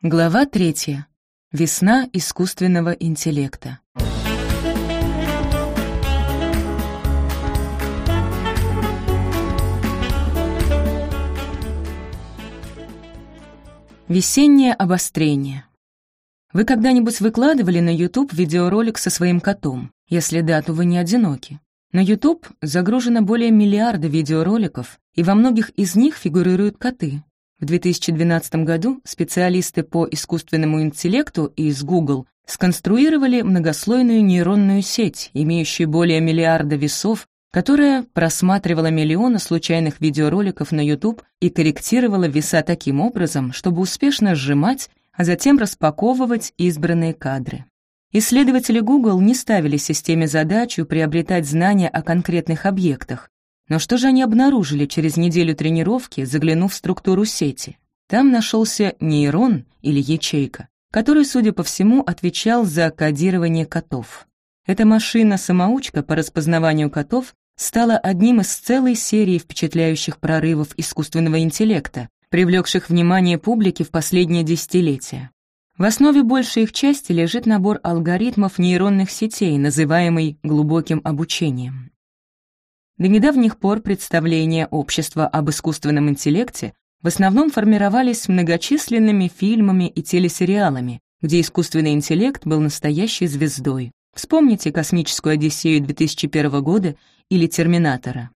Глава третья. Весна искусственного интеллекта. Весеннее обострение. Вы когда-нибудь выкладывали на YouTube видеоролик со своим котом? Если да, то вы не одиноки. На YouTube загружено более миллиарда видеороликов, и во многих из них фигурируют коты. В 2012 году специалисты по искусственному интеллекту из Google сконструировали многослойную нейронную сеть, имеющую более миллиарда весов, которая просматривала миллионы случайных видеороликов на YouTube и корректировала веса таким образом, чтобы успешно сжимать, а затем распаковывать избранные кадры. Исследователи Google не ставили системе задачу приобретать знания о конкретных объектах, но что же они обнаружили через неделю тренировки, заглянув в структуру сети? Там нашелся нейрон или ячейка, который, судя по всему, отвечал за кодирование котов. Эта машина-самоучка по распознаванию котов стала одним из целой серии впечатляющих прорывов искусственного интеллекта, привлекших внимание публики в последние десятилетия. В основе большей их части лежит набор алгоритмов нейронных сетей, называемый глубоким обучением. До недавних пор представления общества об искусственном интеллекте в основном формировались многочисленными фильмами и телесериалами, где искусственный интеллект был настоящей звездой. Вспомните «Космическую Одиссею» 2001 года или «Терминатора».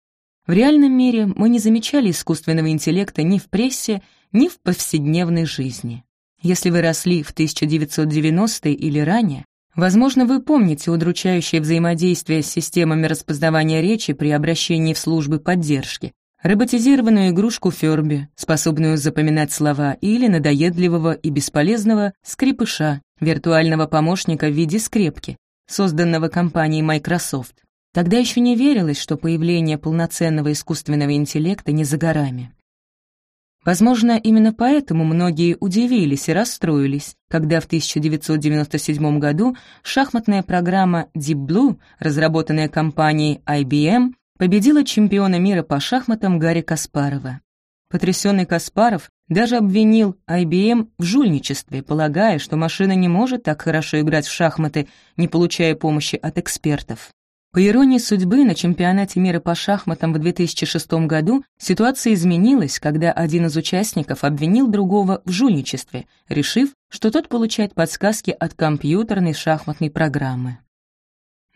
В реальном мире мы не замечали искусственного интеллекта ни в прессе, ни в повседневной жизни. Если вы росли в 1990-е или ранее, Возможно, вы помните удручающее взаимодействие с системами распознавания речи при обращении в службы поддержки, роботизированную игрушку Ферби, способную запоминать слова, или надоедливого и бесполезного скрипыша, виртуального помощника в виде скрепки, созданного компанией Microsoft. Тогда еще не верилось, что появление полноценного искусственного интеллекта не за горами. Возможно, именно поэтому многие удивились и расстроились, когда в 1997 году шахматная программа Deep Blue, разработанная компанией IBM, победила чемпиона мира по шахматам Гарри Каспарова. Потрясенный Каспаров даже обвинил IBM в жульничестве, полагая, что машина не может так хорошо играть в шахматы, не получая помощи от экспертов. По иронии судьбы, на чемпионате мира по шахматам в 2006 году ситуация изменилась, когда один из участников обвинил другого в жульничестве, решив, что тот получает подсказки от компьютерной шахматной программы.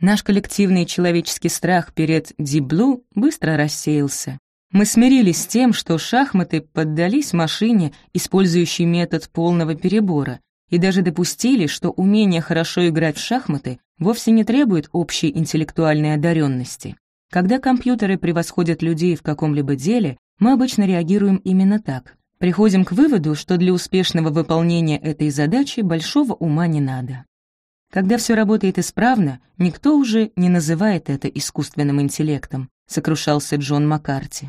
Наш коллективный человеческий страх перед Blue быстро рассеялся. Мы смирились с тем, что шахматы поддались машине, использующей метод полного перебора, и даже допустили, что умение хорошо играть в шахматы вовсе не требует общей интеллектуальной одаренности. Когда компьютеры превосходят людей в каком-либо деле, мы обычно реагируем именно так. Приходим к выводу, что для успешного выполнения этой задачи большого ума не надо. Когда все работает исправно, никто уже не называет это искусственным интеллектом, сокрушался Джон Маккарти.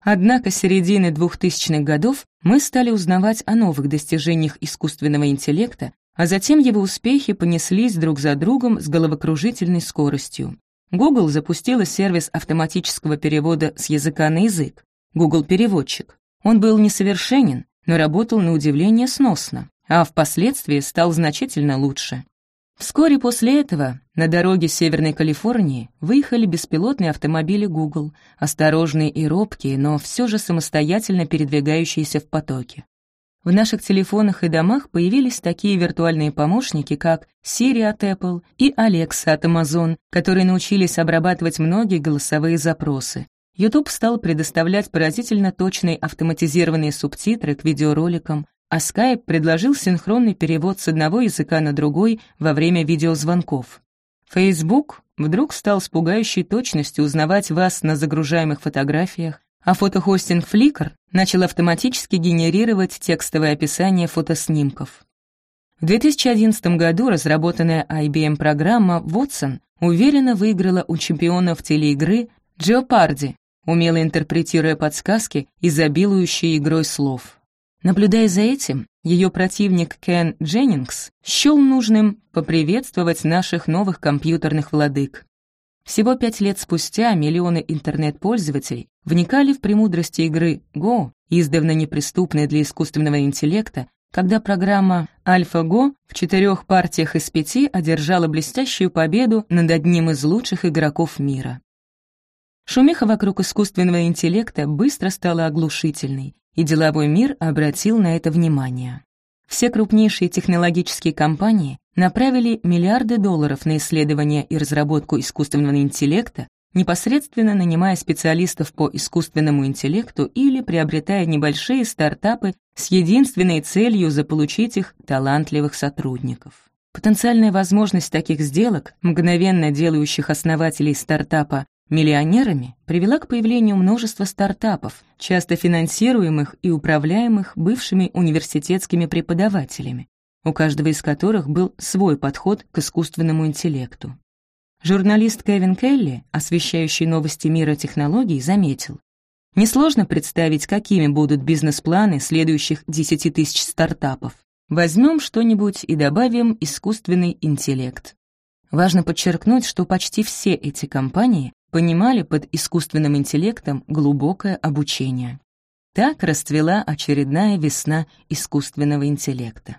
Однако с середины 2000-х годов мы стали узнавать о новых достижениях искусственного интеллекта, а затем его успехи понеслись друг за другом с головокружительной скоростью. Google запустила сервис автоматического перевода с языка на язык, Google Переводчик. Он был несовершенен, но работал на удивление сносно, а впоследствии стал значительно лучше. Вскоре после этого на дороге Северной Калифорнии выехали беспилотные автомобили Google, осторожные и робкие, но все же самостоятельно передвигающиеся в потоке. В наших телефонах и домах появились такие виртуальные помощники, как Siri от Apple и Alexa от Amazon, которые научились обрабатывать многие голосовые запросы. YouTube стал предоставлять поразительно точные автоматизированные субтитры к видеороликам, а Skype предложил синхронный перевод с одного языка на другой во время видеозвонков. Facebook вдруг стал с пугающей точностью узнавать вас на загружаемых фотографиях, а фотохостинг Flickr начал автоматически генерировать текстовое описание фотоснимков. В 2011 году разработанная IBM программа Watson уверенно выиграла у чемпионов телеигры Jeopardy, умело интерпретируя подсказки, изобилующие игрой слов. Наблюдая за этим, ее противник Кен Дженнингс счел нужным поприветствовать наших новых компьютерных владык. Всего пять лет спустя миллионы интернет-пользователей вникали в премудрости игры Go, издавна неприступной для искусственного интеллекта, когда программа AlphaGo в четырех партиях из пяти одержала блестящую победу над одним из лучших игроков мира. Шумиха вокруг искусственного интеллекта быстро стала оглушительной, и деловой мир обратил на это внимание. Все крупнейшие технологические компании направили миллиарды долларов на исследование и разработку искусственного интеллекта, непосредственно нанимая специалистов по искусственному интеллекту или приобретая небольшие стартапы с единственной целью заполучить их талантливых сотрудников. Потенциальная возможность таких сделок, мгновенно делающих основателей стартапа миллионерами, привела к появлению множества стартапов, часто финансируемых и управляемых бывшими университетскими преподавателями, у каждого из которых был свой подход к искусственному интеллекту. Журналист Кевин Келли, освещающий новости мира технологий, заметил, Несложно представить, какими будут бизнес-планы следующих 10 тысяч стартапов. Возьмем что-нибудь и добавим искусственный интеллект. Важно подчеркнуть, что почти все эти компании понимали под искусственным интеллектом глубокое обучение. Так расцвела очередная весна искусственного интеллекта.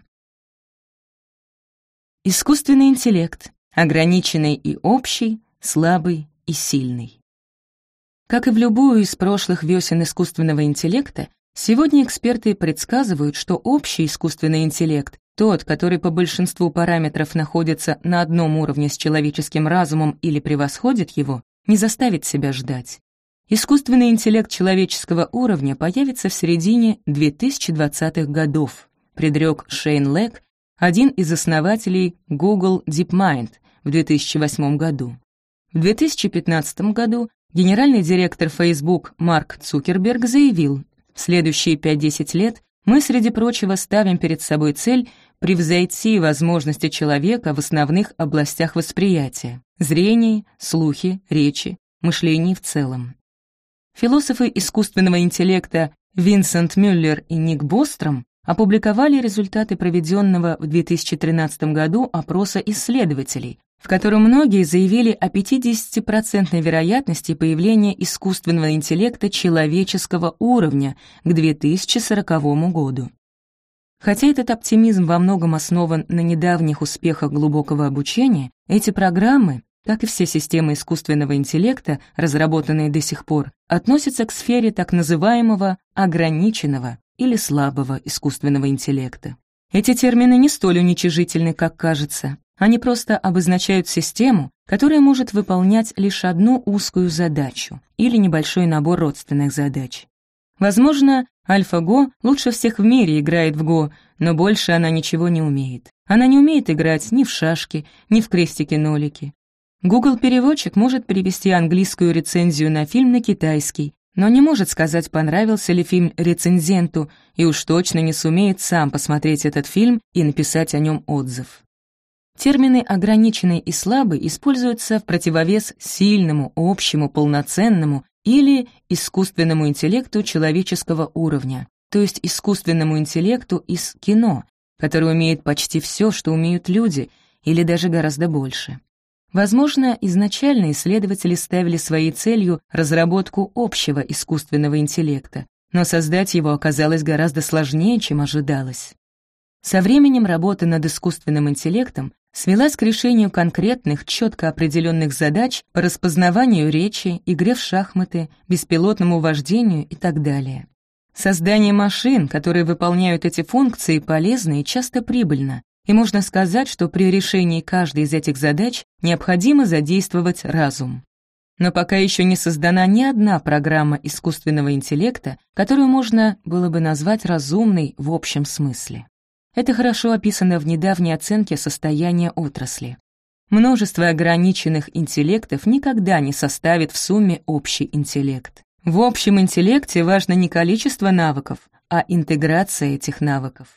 Искусственный интеллект — ограниченный и общий, слабый и сильный. Как и в любую из прошлых весен искусственного интеллекта, сегодня эксперты предсказывают, что общий искусственный интеллект, тот, который по большинству параметров находится на одном уровне с человеческим разумом или превосходит его, не заставит себя ждать. Искусственный интеллект человеческого уровня появится в середине 2020-х годов, предрек Шейн Лек, один из основателей Google DeepMind в 2008 году. В 2015 году Генеральный директор Facebook Марк Цукерберг заявил, в следующие 5-10 лет мы, среди прочего, ставим перед собой цель превзойти возможности человека в основных областях восприятия — зрении, слухе, речи, мышлении в целом. Философы искусственного интеллекта Винсент Мюллер и Ник Бостром опубликовали результаты проведенного в 2013 году опроса исследователей, в котором многие заявили о 50% вероятности появления искусственного интеллекта человеческого уровня к 2040 году. Хотя этот оптимизм во многом основан на недавних успехах глубокого обучения, эти программы, как и все системы искусственного интеллекта, разработанные до сих пор, относятся к сфере так называемого ограниченного или слабого искусственного интеллекта. Эти термины не столь уничижительны, как кажется. Они просто обозначают систему, которая может выполнять лишь одну узкую задачу или небольшой набор родственных задач. Возможно, Альфа-Го лучше всех в мире играет в Го, но больше она ничего не умеет. Она не умеет играть ни в шашки, ни в крестики-нолики. Google-переводчик может перевести английскую рецензию на фильм на китайский, но не может сказать, понравился ли фильм рецензенту, и уж точно не сумеет сам посмотреть этот фильм и написать о нем отзыв. Термины «ограниченный» и «слабый» используются в противовес сильному, общему, полноценному или искусственному интеллекту человеческого уровня, то есть искусственному интеллекту из кино, который умеет почти все, что умеют люди, или даже гораздо больше. Возможно, изначально исследователи ставили своей целью разработку общего искусственного интеллекта, но создать его оказалось гораздо сложнее, чем ожидалось. Со временем работа над искусственным интеллектом свелась к решению конкретных, четко определенных задач по распознаванию речи, игре в шахматы, беспилотному вождению и так далее. Создание машин, которые выполняют эти функции, полезно и часто прибыльно, и можно сказать, что при решении каждой из этих задач необходимо задействовать разум. Но пока еще не создана ни одна программа искусственного интеллекта, которую можно было бы назвать разумной в общем смысле. Это хорошо описано в недавней оценке состояния отрасли. Множество ограниченных интеллектов никогда не составит в сумме общий интеллект. В общем интеллекте важно не количество навыков, а интеграция этих навыков.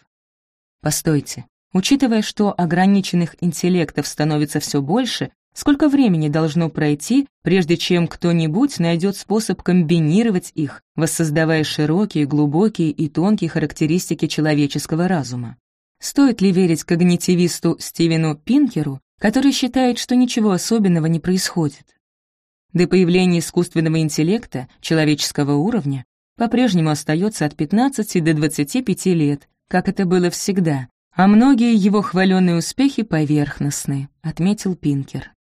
Постойте, учитывая, что ограниченных интеллектов становится все больше, сколько времени должно пройти, прежде чем кто-нибудь найдет способ комбинировать их, воссоздавая широкие, глубокие и тонкие характеристики человеческого разума? Стоит ли верить когнитивисту Стивену Пинкеру, который считает, что ничего особенного не происходит? До появления искусственного интеллекта человеческого уровня по-прежнему остается от 15 до 25 лет, как это было всегда, а многие его хваленные успехи поверхностны», — отметил Пинкер.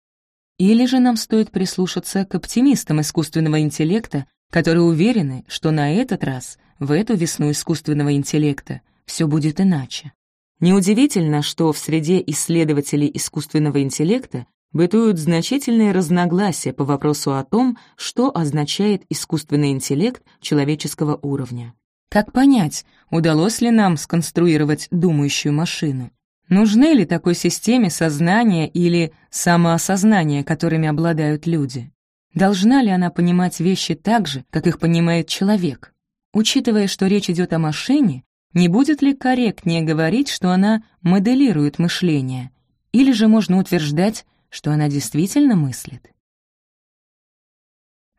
Или же нам стоит прислушаться к оптимистам искусственного интеллекта, которые уверены, что на этот раз, в эту весну искусственного интеллекта, все будет иначе. Неудивительно, что в среде исследователей искусственного интеллекта бытуют значительные разногласия по вопросу о том, что означает искусственный интеллект человеческого уровня. Как понять, удалось ли нам сконструировать думающую машину? Нужны ли такой системе сознание или самоосознание, которыми обладают люди? Должна ли она понимать вещи так же, как их понимает человек? Учитывая, что речь идет о машине, не будет ли корректнее говорить, что она моделирует мышление? Или же можно утверждать, что она действительно мыслит?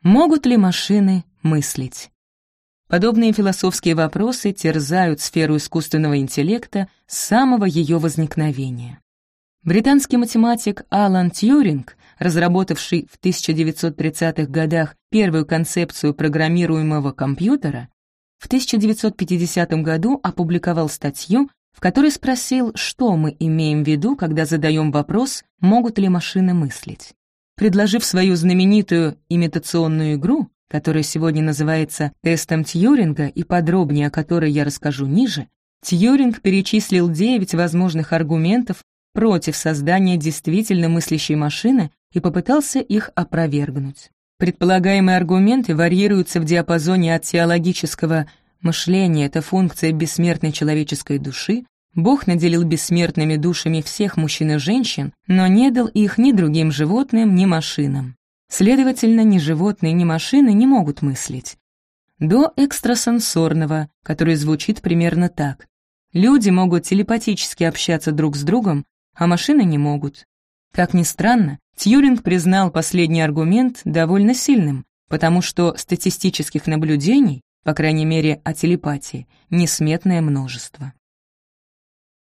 Могут ли машины мыслить? Подобные философские вопросы терзают сферу искусственного интеллекта с самого ее возникновения. Британский математик Алан Тьюринг, разработавший в 1930-х годах первую концепцию программируемого компьютера, в 1950 году опубликовал статью, в которой спросил, что мы имеем в виду, когда задаем вопрос, могут ли машины мыслить. Предложив свою знаменитую имитационную игру, которая сегодня называется тестом Тьюринга и подробнее о которой я расскажу ниже, Тьюринг перечислил 9 возможных аргументов против создания действительно мыслящей машины и попытался их опровергнуть. Предполагаемые аргументы варьируются в диапазоне от теологического «мышление — это функция бессмертной человеческой души», Бог наделил бессмертными душами всех мужчин и женщин, но не дал их ни другим животным, ни машинам. Следовательно, ни животные, ни машины не могут мыслить. До экстрасенсорного, который звучит примерно так. Люди могут телепатически общаться друг с другом, а машины не могут. Как ни странно, Тьюринг признал последний аргумент довольно сильным, потому что статистических наблюдений, по крайней мере о телепатии, несметное множество.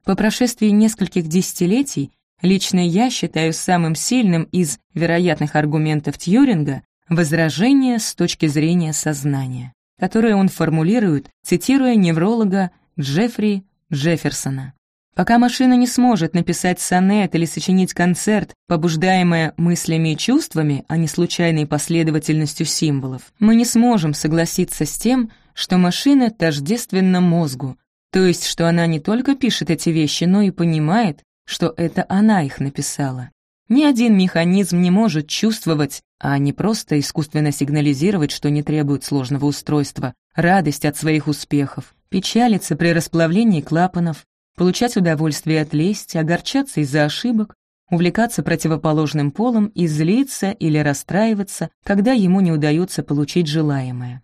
По прошествии нескольких десятилетий лично я считаю самым сильным из вероятных аргументов Тьюринга возражение с точки зрения сознания, которое он формулирует, цитируя невролога Джеффри Джефферсона. Пока машина не сможет написать сонет или сочинить концерт, побуждаемая мыслями и чувствами, а не случайной последовательностью символов, мы не сможем согласиться с тем, что машина тождественна мозгу, то есть что она не только пишет эти вещи, но и понимает, что это она их написала. Ни один механизм не может чувствовать, а не просто искусственно сигнализировать, что не требует сложного устройства, радость от своих успехов, печалиться при расплавлении клапанов, получать удовольствие от лести, огорчаться из-за ошибок, увлекаться противоположным полом и злиться или расстраиваться, когда ему не удается получить желаемое.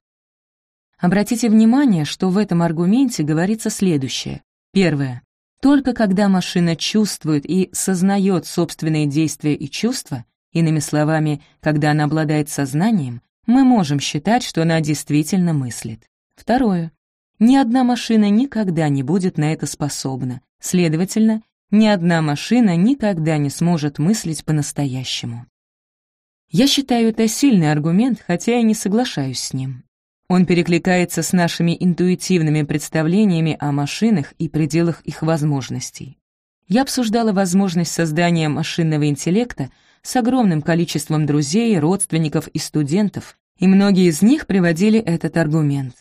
Обратите внимание, что в этом аргументе говорится следующее. Первое. Только когда машина чувствует и сознает собственные действия и чувства, иными словами, когда она обладает сознанием, мы можем считать, что она действительно мыслит. Второе. Ни одна машина никогда не будет на это способна. Следовательно, ни одна машина никогда не сможет мыслить по-настоящему. Я считаю это сильный аргумент, хотя и не соглашаюсь с ним. Он перекликается с нашими интуитивными представлениями о машинах и пределах их возможностей. Я обсуждала возможность создания машинного интеллекта с огромным количеством друзей, родственников и студентов, и многие из них приводили этот аргумент.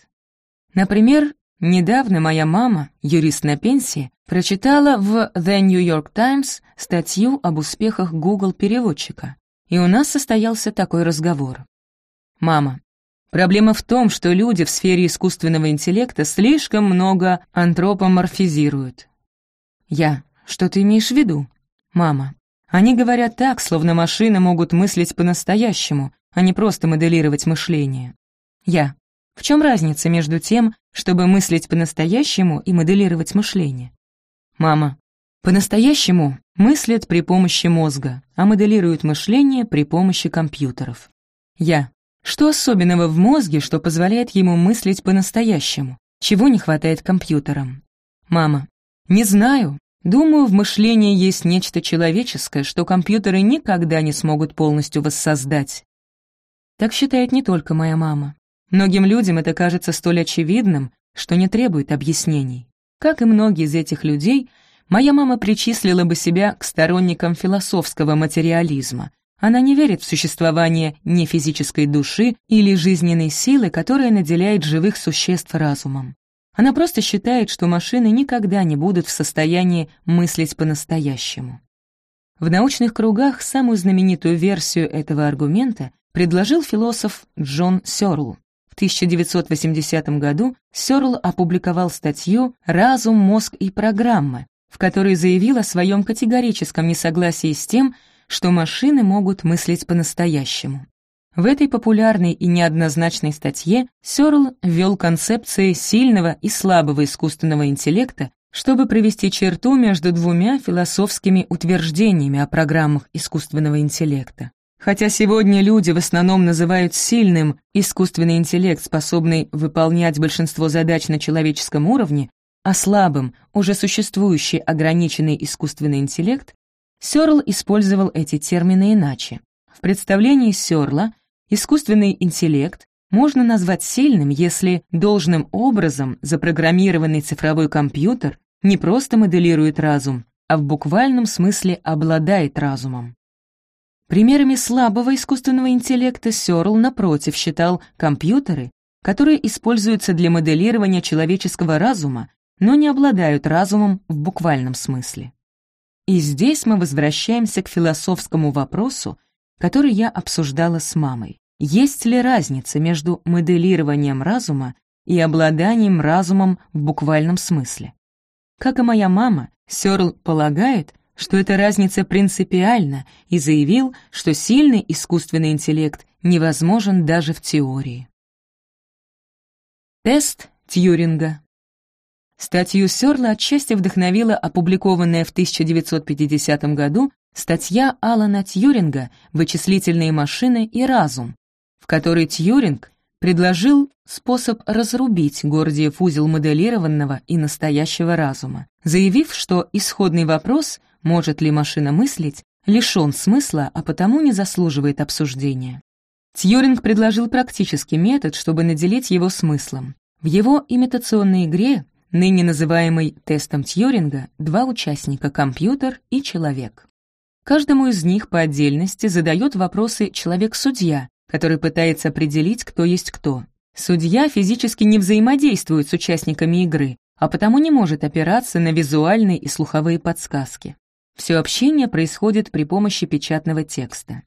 Например, недавно моя мама, юрист на пенсии, прочитала в The New York Times статью об успехах Google-переводчика, и у нас состоялся такой разговор. «Мама, проблема в том, что люди в сфере искусственного интеллекта слишком много антропоморфизируют». «Я, что ты имеешь в виду?» «Мама, они говорят так, словно машины могут мыслить по-настоящему, а не просто моделировать мышление». «Я, в чем разница между тем, чтобы мыслить по-настоящему и моделировать мышление? Мама. По-настоящему мыслят при помощи мозга, а моделируют мышление при помощи компьютеров. Я. Что особенного в мозге, что позволяет ему мыслить по-настоящему? Чего не хватает компьютерам? Мама. Не знаю. Думаю, в мышлении есть нечто человеческое, что компьютеры никогда не смогут полностью воссоздать. Так считает не только моя мама. Многим людям это кажется столь очевидным, что не требует объяснений. Как и многие из этих людей, моя мама причислила бы себя к сторонникам философского материализма. Она не верит в существование нефизической души или жизненной силы, которая наделяет живых существ разумом. Она просто считает, что машины никогда не будут в состоянии мыслить по-настоящему. В научных кругах самую знаменитую версию этого аргумента предложил философ Джон Сёрл. В 1980 году Сёрл опубликовал статью «Разум, мозг и программы», в которой заявил о своем категорическом несогласии с тем, что машины могут мыслить по-настоящему. В этой популярной и неоднозначной статье Сёрл ввел концепции сильного и слабого искусственного интеллекта, чтобы провести черту между двумя философскими утверждениями о программах искусственного интеллекта. Хотя сегодня люди в основном называют сильным искусственный интеллект, способный выполнять большинство задач на человеческом уровне, а слабым, уже существующий ограниченный искусственный интеллект, Сёрл использовал эти термины иначе. В представлении Сёрла Искусственный интеллект можно назвать сильным, если должным образом запрограммированный цифровой компьютер не просто моделирует разум, а в буквальном смысле обладает разумом. Примерами слабого искусственного интеллекта Сёрл, напротив, считал компьютеры, которые используются для моделирования человеческого разума, но не обладают разумом в буквальном смысле. И здесь мы возвращаемся к философскому вопросу, который я обсуждала с мамой. Есть ли разница между моделированием разума и обладанием разумом в буквальном смысле? Как и моя мама, Сёрл полагает, что эта разница принципиальна и заявил, что сильный искусственный интеллект невозможен даже в теории. Тест Тьюринга Статью Сёрла отчасти вдохновила опубликованная в 1950 году Статья Алана Тьюринга «Вычислительные машины и разум», в которой Тьюринг предложил способ разрубить Гордиев узел моделированного и настоящего разума, заявив, что исходный вопрос «может ли машина мыслить?» лишен смысла, а потому не заслуживает обсуждения. Тьюринг предложил практический метод, чтобы наделить его смыслом. В его имитационной игре, ныне называемой тестом Тьюринга, два участника — компьютер и человек. Каждому из них по отдельности задает вопросы человек-судья, который пытается определить, кто есть кто. Судья физически не взаимодействует с участниками игры, а потому не может опираться на визуальные и слуховые подсказки. Все общение происходит при помощи печатного текста.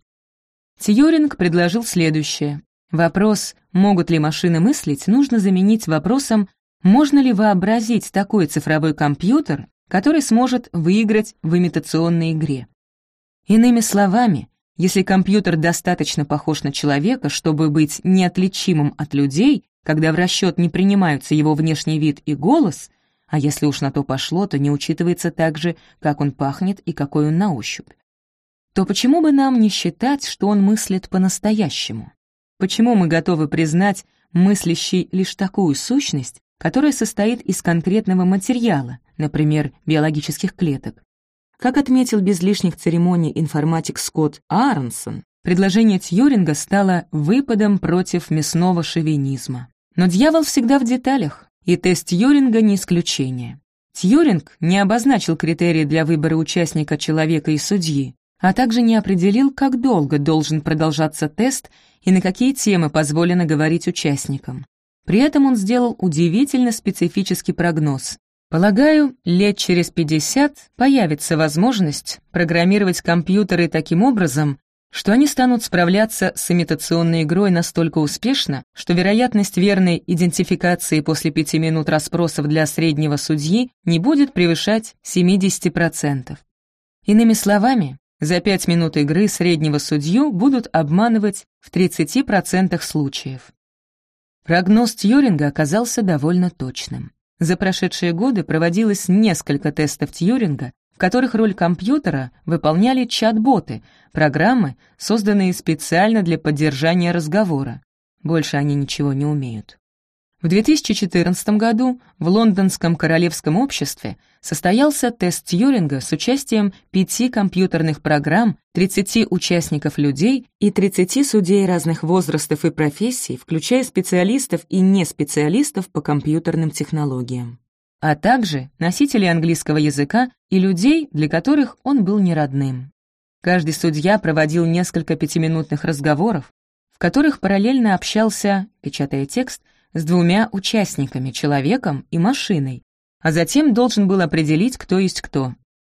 Тьюринг предложил следующее. Вопрос «могут ли машины мыслить?» нужно заменить вопросом «можно ли вообразить такой цифровой компьютер, который сможет выиграть в имитационной игре?» Иными словами, если компьютер достаточно похож на человека, чтобы быть неотличимым от людей, когда в расчет не принимаются его внешний вид и голос, а если уж на то пошло, то не учитывается также, как он пахнет и какой он на ощупь, то почему бы нам не считать, что он мыслит по-настоящему? Почему мы готовы признать мыслящий лишь такую сущность, которая состоит из конкретного материала, например, биологических клеток, как отметил без лишних церемоний информатик Скотт Ааронсон, предложение Тьюринга стало выпадом против мясного шовинизма. Но дьявол всегда в деталях, и тест Тьюринга не исключение. Тьюринг не обозначил критерии для выбора участника человека и судьи, а также не определил, как долго должен продолжаться тест и на какие темы позволено говорить участникам. При этом он сделал удивительно специфический прогноз. Полагаю, лет через 50 появится возможность программировать компьютеры таким образом, что они станут справляться с имитационной игрой настолько успешно, что вероятность верной идентификации после пяти минут расспросов для среднего судьи не будет превышать 70%. Иными словами, за пять минут игры среднего судью будут обманывать в 30% случаев. Прогноз Тьюринга оказался довольно точным. За прошедшие годы проводилось несколько тестов Тьюринга, в которых роль компьютера выполняли чат-боты, программы, созданные специально для поддержания разговора. Больше они ничего не умеют. В 2014 году в Лондонском королевском обществе состоялся тест Тьюринга с участием пяти компьютерных программ, 30 участников людей и 30 судей разных возрастов и профессий, включая специалистов и неспециалистов по компьютерным технологиям. а также носителей английского языка и людей, для которых он был неродным. Каждый судья проводил несколько пятиминутных разговоров, в которых параллельно общался, печатая текст, с двумя участниками, человеком и машиной, а затем должен был определить, кто есть кто.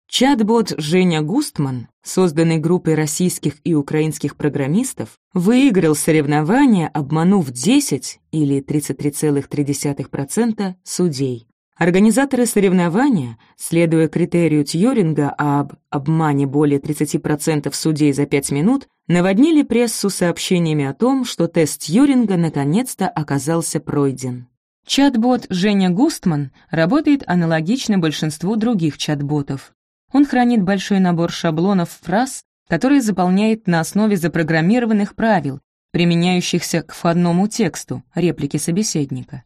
Чат-бот Женя Густман, созданный группой российских и украинских программистов, выиграл соревнование, обманув 10 или 33,3% судей. Организаторы соревнования, следуя критерию Тьюринга об обмане более 30% судей за 5 минут, наводнили прессу сообщениями о том, что тест Тьюринга наконец-то оказался пройден. Чат-бот Женя Густман работает аналогично большинству других чат-ботов. Он хранит большой набор шаблонов фраз, которые заполняет на основе запрограммированных правил, применяющихся к входному тексту, реплике собеседника.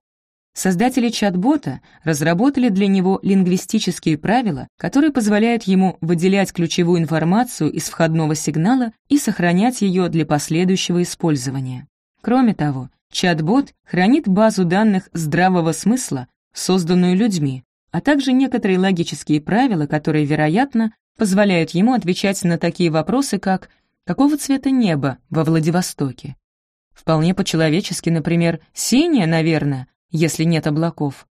Создатели чат-бота разработали для него лингвистические правила, которые позволяют ему выделять ключевую информацию из входного сигнала и сохранять ее для последующего использования. Кроме того, чат-бот хранит базу данных здравого смысла, созданную людьми, а также некоторые логические правила, которые, вероятно, позволяют ему отвечать на такие вопросы, как «Какого цвета небо во Владивостоке?» Вполне по-человечески, например, «Синее, наверное», если нет облаков.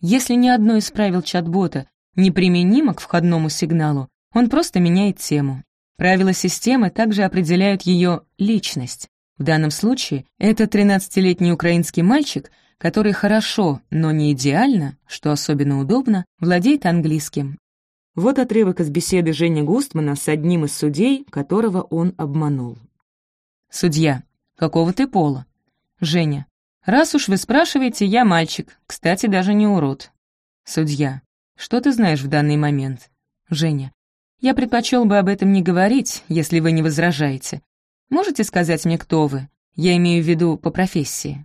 Если ни одно из правил чат-бота неприменимо к входному сигналу, он просто меняет тему. Правила системы также определяют ее личность. В данном случае это 13-летний украинский мальчик, который хорошо, но не идеально, что особенно удобно, владеет английским. Вот отрывок из беседы Жени Густмана с одним из судей, которого он обманул. Судья. Какого ты пола? Женя. «Раз уж вы спрашиваете, я мальчик, кстати, даже не урод». Судья. «Что ты знаешь в данный момент?» Женя. «Я предпочел бы об этом не говорить, если вы не возражаете. Можете сказать мне, кто вы? Я имею в виду по профессии».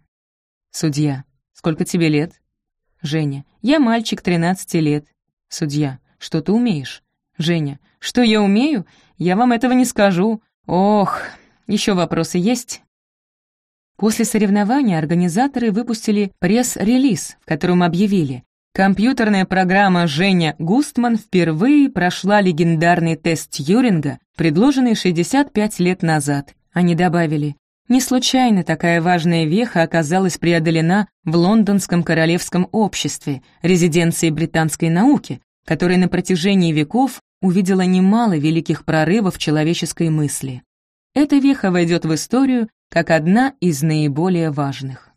Судья. «Сколько тебе лет?» Женя. «Я мальчик, 13 лет». Судья. «Что ты умеешь?» Женя. «Что я умею? Я вам этого не скажу. Ох, еще вопросы есть?» После соревнования организаторы выпустили пресс-релиз, в котором объявили, компьютерная программа Женя Густман впервые прошла легендарный тест Тьюринга, предложенный 65 лет назад. Они добавили, не случайно такая важная веха оказалась преодолена в Лондонском королевском обществе, резиденции британской науки, которая на протяжении веков увидела немало великих прорывов человеческой мысли. Эта веха войдет в историю как одна из наиболее важных.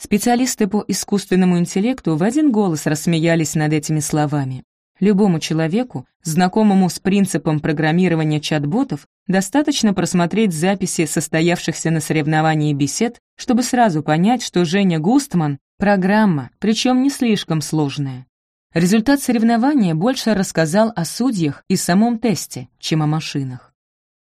Специалисты по искусственному интеллекту в один голос рассмеялись над этими словами. Любому человеку, знакомому с принципом программирования чат-ботов, достаточно просмотреть записи состоявшихся на соревновании бесед, чтобы сразу понять, что Женя Густман — программа, причем не слишком сложная. Результат соревнования больше рассказал о судьях и самом тесте, чем о машинах.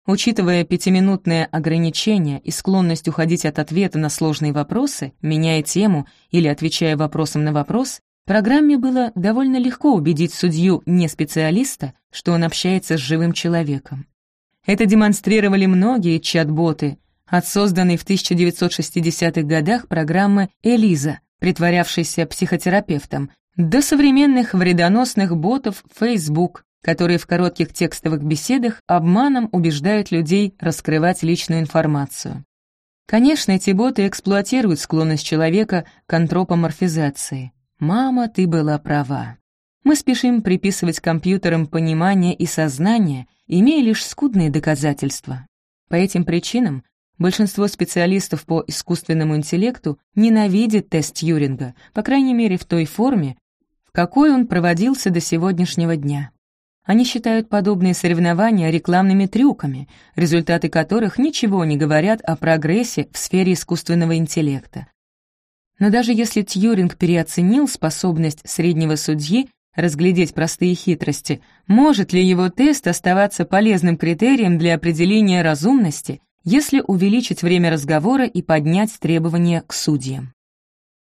Учитывая пятиминутное ограничение и склонность уходить от ответа на сложные вопросы, меняя тему или отвечая вопросом на вопрос, программе было довольно легко убедить судью не специалиста, что он общается с живым человеком. Это демонстрировали многие чат-боты от созданной в 1960-х годах программы «Элиза», притворявшейся психотерапевтом, до современных вредоносных ботов Facebook, которые в коротких текстовых беседах обманом убеждают людей раскрывать личную информацию. Конечно, эти боты эксплуатируют склонность человека к антропоморфизации. «Мама, ты была права». Мы спешим приписывать компьютерам понимание и сознание, имея лишь скудные доказательства. По этим причинам большинство специалистов по искусственному интеллекту ненавидит тест Тьюринга, по крайней мере в той форме, в какой он проводился до сегодняшнего дня. Они считают подобные соревнования рекламными трюками, результаты которых ничего не говорят о прогрессе в сфере искусственного интеллекта. Но даже если Тьюринг переоценил способность среднего судьи разглядеть простые хитрости, может ли его тест оставаться полезным критерием для определения разумности, если увеличить время разговора и поднять требования к судьям?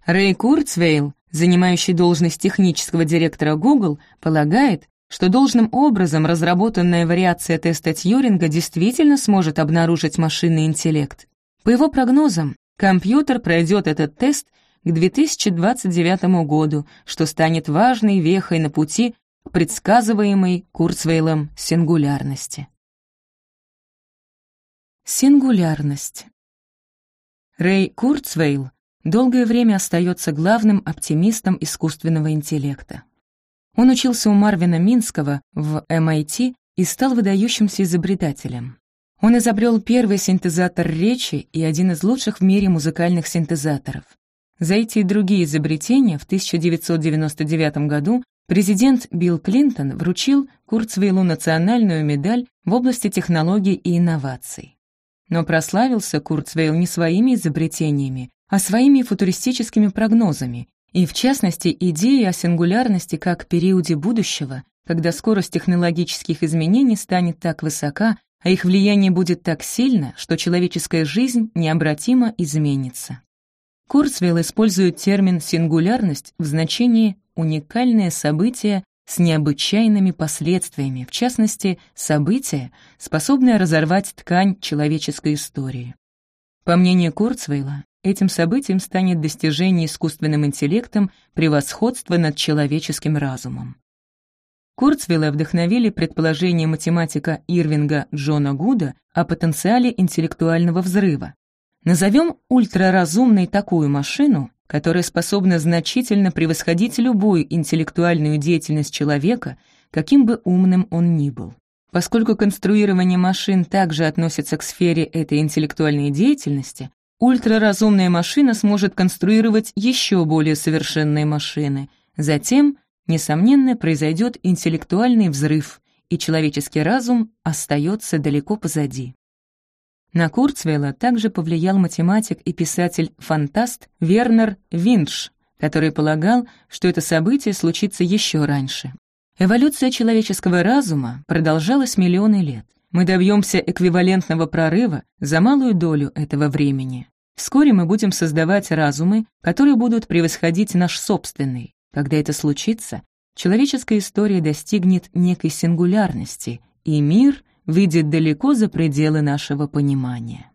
Рэй Курцвейл, занимающий должность технического директора Google, полагает, что должным образом разработанная вариация теста Тьюринга действительно сможет обнаружить машинный интеллект. По его прогнозам, компьютер пройдет этот тест, к 2029 году, что станет важной вехой на пути к предсказываемой Курцвейлом сингулярности. Сингулярность. Рэй Курцвейл долгое время остается главным оптимистом искусственного интеллекта. Он учился у Марвина Минского в MIT и стал выдающимся изобретателем. Он изобрел первый синтезатор речи и один из лучших в мире музыкальных синтезаторов. За эти и другие изобретения в 1999 году президент Билл Клинтон вручил Курцвейлу национальную медаль в области технологий и инноваций. Но прославился Курцвейл не своими изобретениями, а своими футуристическими прогнозами, и в частности идеей о сингулярности как периоде будущего, когда скорость технологических изменений станет так высока, а их влияние будет так сильно, что человеческая жизнь необратимо изменится. Курцвелл использует термин «сингулярность» в значении «уникальное событие с необычайными последствиями, в частности, событие, способное разорвать ткань человеческой истории». По мнению Курцвейла, этим событием станет достижение искусственным интеллектом превосходства над человеческим разумом. Курцвелла вдохновили предположения математика Ирвинга Джона Гуда о потенциале интеллектуального взрыва. Назовем ультраразумной такую машину, которая способна значительно превосходить любую интеллектуальную деятельность человека, каким бы умным он ни был. Поскольку конструирование машин также относится к сфере этой интеллектуальной деятельности, ультраразумная машина сможет конструировать еще более совершенные машины. Затем несомненно, произойдет интеллектуальный взрыв, и человеческий разум остается далеко позади. На Курцвейла также повлиял математик и писатель-фантаст Вернер Винш, который полагал, что это событие случится еще раньше. Эволюция человеческого разума продолжалась миллионы лет. Мы добьемся эквивалентного прорыва за малую долю этого времени. Вскоре мы будем создавать разумы, которые будут превосходить наш собственный, когда это случится, человеческая история достигнет некой сингулярности, и мир выйдет далеко за пределы нашего понимания.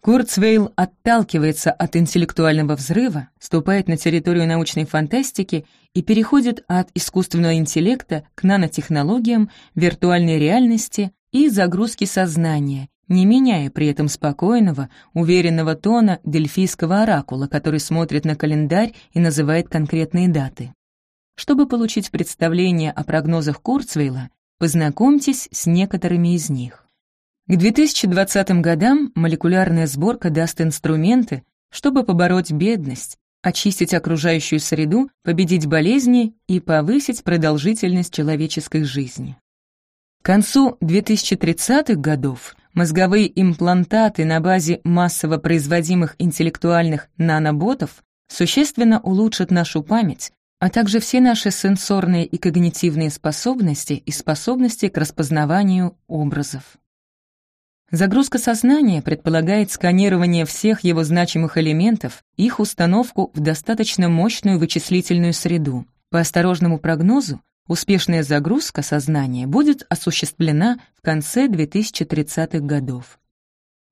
Курцвейл отталкивается от интеллектуального взрыва, ступает на территорию научной фантастики и переходит от искусственного интеллекта к нанотехнологиям, виртуальной реальности и загрузке сознания, не меняя при этом спокойного, уверенного тона дельфийского оракула, который смотрит на календарь и называет конкретные даты. Чтобы получить представление о прогнозах Курцвейла, познакомьтесь с некоторыми из них. К 2020 годам молекулярная сборка даст инструменты, чтобы побороть бедность, очистить окружающую среду, победить болезни и повысить продолжительность человеческой жизни. К концу 2030-х годов Мозговые имплантаты на базе массово производимых интеллектуальных наноботов существенно улучшат нашу память, а также все наши сенсорные и когнитивные способности и способности к распознаванию образов. Загрузка сознания предполагает сканирование всех его значимых элементов их установку в достаточно мощную вычислительную среду. По осторожному прогнозу, Успешная загрузка сознания будет осуществлена в конце 2030-х годов.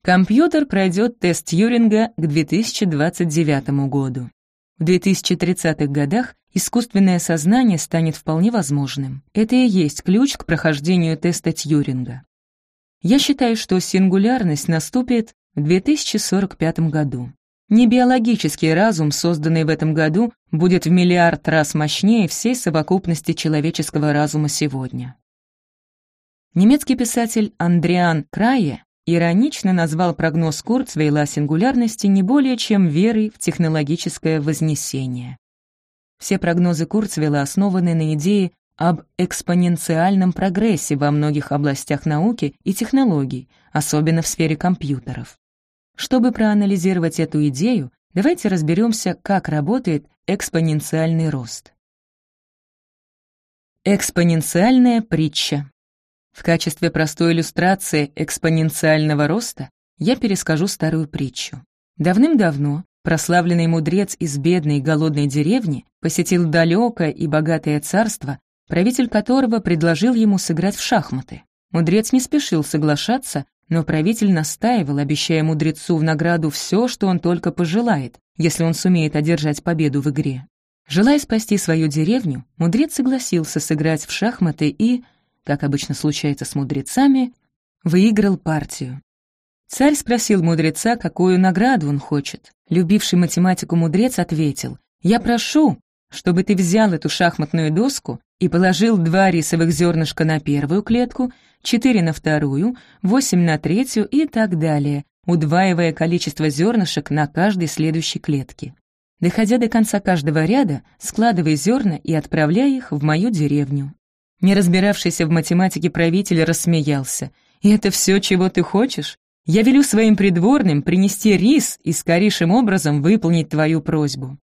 Компьютер пройдет тест Тьюринга к 2029 году. В 2030-х годах искусственное сознание станет вполне возможным. Это и есть ключ к прохождению теста Тьюринга. Я считаю, что сингулярность наступит в 2045 году. Не биологический разум, созданный в этом году, будет в миллиард раз мощнее всей совокупности человеческого разума сегодня. Немецкий писатель Андриан Крае иронично назвал прогноз Курцвейла о сингулярности не более чем верой в технологическое вознесение. Все прогнозы Курцвейла основаны на идее об экспоненциальном прогрессе во многих областях науки и технологий, особенно в сфере компьютеров. Чтобы проанализировать эту идею, давайте разберемся, как работает экспоненциальный рост. Экспоненциальная притча. В качестве простой иллюстрации экспоненциального роста я перескажу старую притчу. Давным-давно прославленный мудрец из бедной и голодной деревни посетил далекое и богатое царство, правитель которого предложил ему сыграть в шахматы. Мудрец не спешил соглашаться, но правитель настаивал, обещая мудрецу в награду все, что он только пожелает, если он сумеет одержать победу в игре. Желая спасти свою деревню, мудрец согласился сыграть в шахматы и, как обычно случается с мудрецами, выиграл партию. Царь спросил мудреца, какую награду он хочет. Любивший математику мудрец ответил, «Я прошу, чтобы ты взял эту шахматную доску и положил два рисовых зернышка на первую клетку, четыре на вторую, восемь на третью и так далее, удваивая количество зернышек на каждой следующей клетке. Доходя до конца каждого ряда, складывай зерна и отправляй их в мою деревню. Не разбиравшийся в математике правитель рассмеялся. «И это все, чего ты хочешь? Я велю своим придворным принести рис и скорейшим образом выполнить твою просьбу».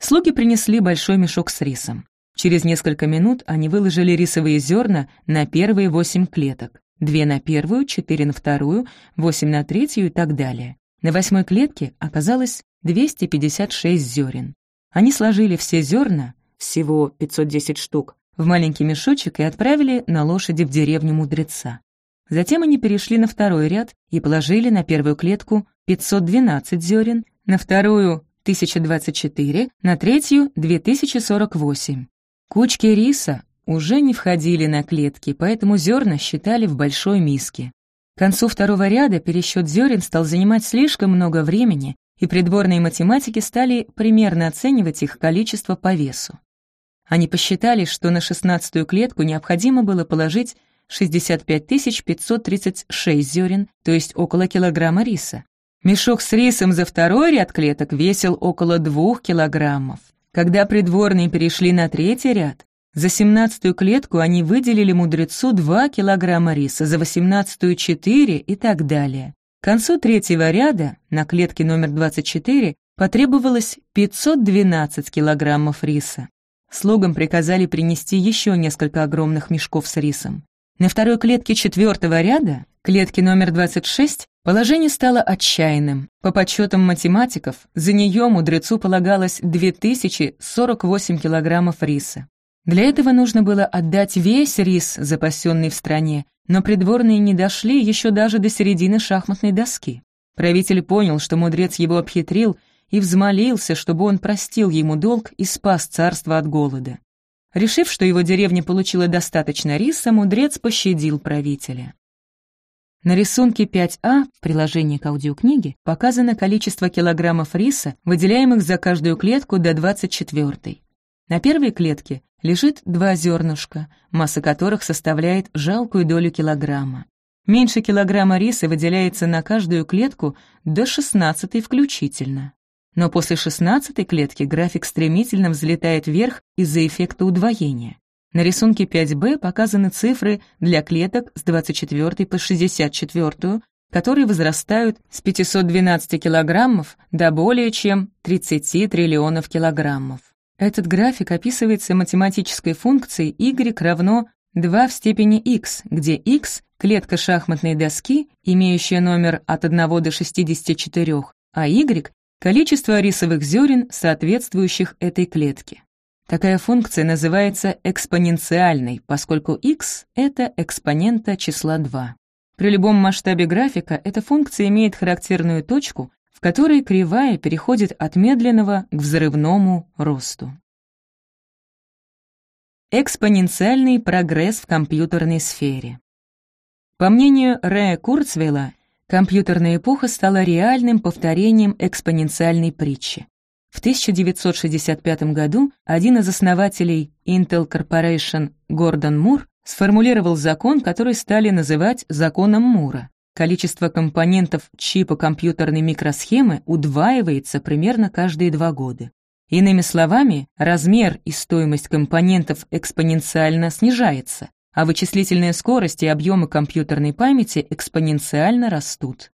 Слуги принесли большой мешок с рисом. Через несколько минут они выложили рисовые зерна на первые восемь клеток. Две на первую, четыре на вторую, восемь на третью и так далее. На восьмой клетке оказалось 256 зерен. Они сложили все зерна, всего 510 штук, в маленький мешочек и отправили на лошади в деревню мудреца. Затем они перешли на второй ряд и положили на первую клетку 512 зерен, на вторую 1024, на третью — 2048. Кучки риса уже не входили на клетки, поэтому зерна считали в большой миске. К концу второго ряда пересчет зерен стал занимать слишком много времени, и придворные математики стали примерно оценивать их количество по весу. Они посчитали, что на шестнадцатую клетку необходимо было положить 65 536 зерен, то есть около килограмма риса, Мешок с рисом за второй ряд клеток весил около двух килограммов. Когда придворные перешли на третий ряд, за семнадцатую клетку они выделили мудрецу два килограмма риса, за восемнадцатую — четыре и так далее. К концу третьего ряда, на клетке номер 24, потребовалось 512 килограммов риса. Слугам приказали принести еще несколько огромных мешков с рисом. На второй клетке четвертого ряда, клетке номер 26, Положение стало отчаянным. По подсчетам математиков, за нее мудрецу полагалось 2048 килограммов риса. Для этого нужно было отдать весь рис, запасенный в стране, но придворные не дошли еще даже до середины шахматной доски. Правитель понял, что мудрец его обхитрил, и взмолился, чтобы он простил ему долг и спас царство от голода. Решив, что его деревня получила достаточно риса, мудрец пощадил правителя. На рисунке 5А в приложении к аудиокниге показано количество килограммов риса, выделяемых за каждую клетку до 24. На первой клетке лежит два зернышка, масса которых составляет жалкую долю килограмма. Меньше килограмма риса выделяется на каждую клетку до 16 включительно. Но после 16 клетки график стремительно взлетает вверх из-за эффекта удвоения. На рисунке 5b показаны цифры для клеток с 24 по 64, которые возрастают с 512 килограммов до более чем 30 триллионов килограммов. Этот график описывается математической функцией y равно 2 в степени x, где x — клетка шахматной доски, имеющая номер от 1 до 64, а y — количество рисовых зерен, соответствующих этой клетке. Такая функция называется экспоненциальной, поскольку x — это экспонента числа 2. При любом масштабе графика эта функция имеет характерную точку, в которой кривая переходит от медленного к взрывному росту. Экспоненциальный прогресс в компьютерной сфере. По мнению Рэя Курцвейла, компьютерная эпоха стала реальным повторением экспоненциальной притчи. В 1965 году один из основателей Intel Corporation Гордон Мур сформулировал закон, который стали называть законом Мура. Количество компонентов чипа компьютерной микросхемы удваивается примерно каждые два года. Иными словами, размер и стоимость компонентов экспоненциально снижается, а вычислительная скорость и объемы компьютерной памяти экспоненциально растут.